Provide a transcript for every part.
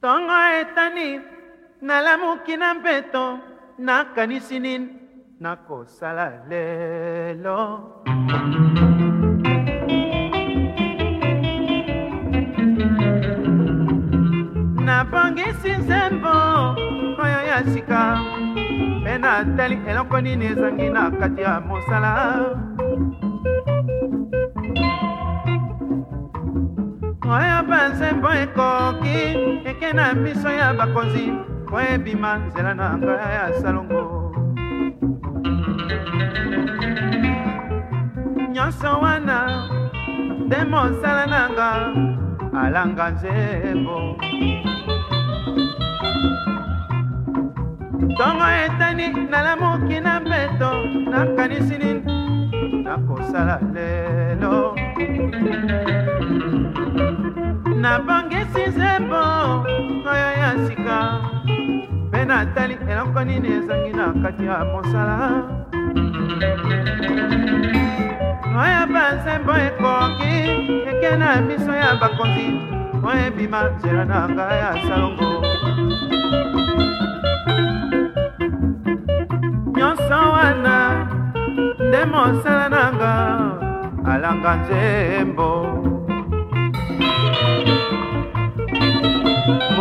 tongo etani nalamuki na mpeto nakanisi nini nakosala lelo nabongisi nzembo oyo ya sika mpe natali eloko nini ezangi na kati ya mosala mpo ya banzembo ekoki eke na miso ya bakonzi mpo ebima nzela na ngai ya salongo nyonso wana nde mosala na nga alanga nzembo ntongo etani nalamuki na mbeto nakanisini nakosala lelo nabongisi nzembo oyo ya sika mpe natali eloko nini ezangi na kati ya mosala oyo banzembo ekoki eke na miso ya bakonzi oyo ebima nzela na ngai ya salongo nyonso wana nde mosala na nga alanga nzembo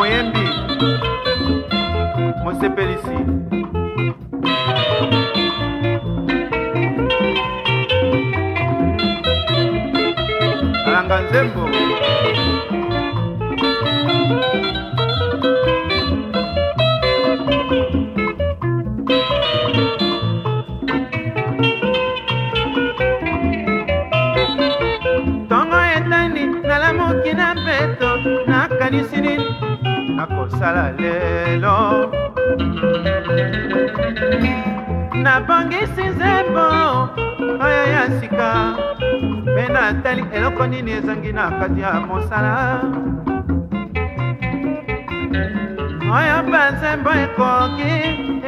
moyembi mosepelisi alanga nzembo tongo etani nalamuki na mbeto nakanisini kosala lelo nabongisi nzembo oyo ya sika mpe natali eloko nini ezangi na kati ya mosala oyo banzembo ekoki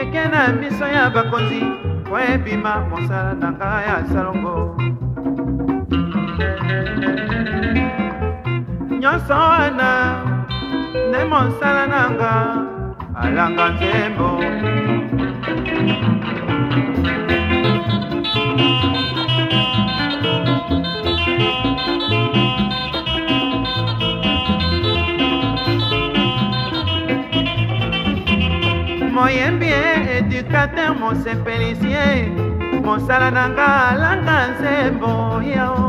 eke na miso ya bakonzi po ebima mosala na ngai ya salongo nyonso wana nde mosala nanga alanga nzembo moyembi educateur mosepelisie mosala nanga alanga nzembo yao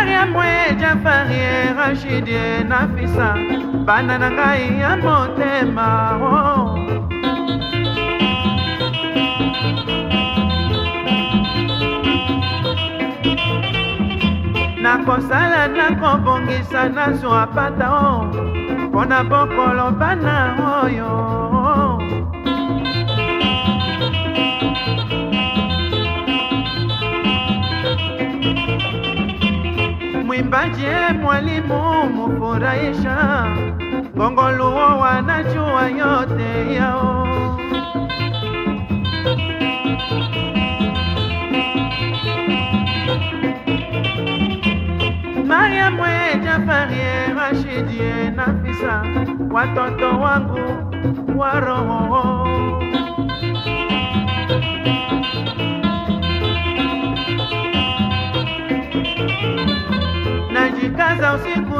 mariamu ejafari rashidi nafisa bana na ngai ya motema oh. nakosala nakobongisa nazwa pata o oh. mpo na bokolo bana o oh. Mwimbaji mwalimu mufurahisha, Bongo Luo wanajua yote yao. Maria mwe Jafarie Rashidie Nafisa, watoto wangu wa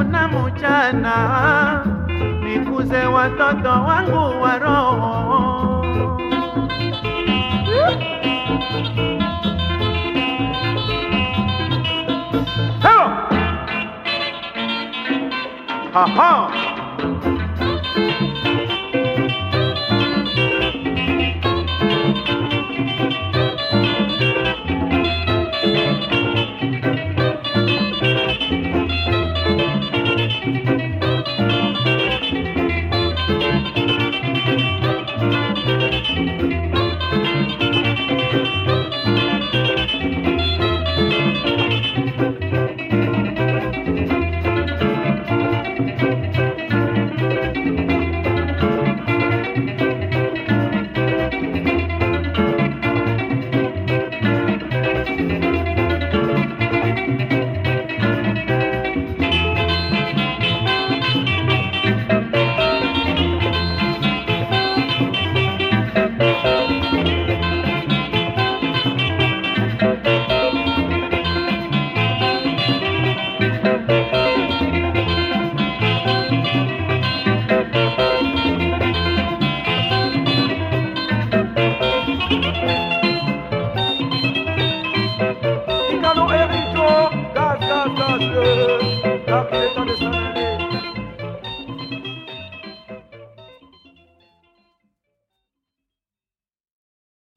na mchana, nikuze watoto wangu wa roho. Ha ha! Gaz, gaz, gaz, gaz, gaz, gaz, gaz, gaz, gaz,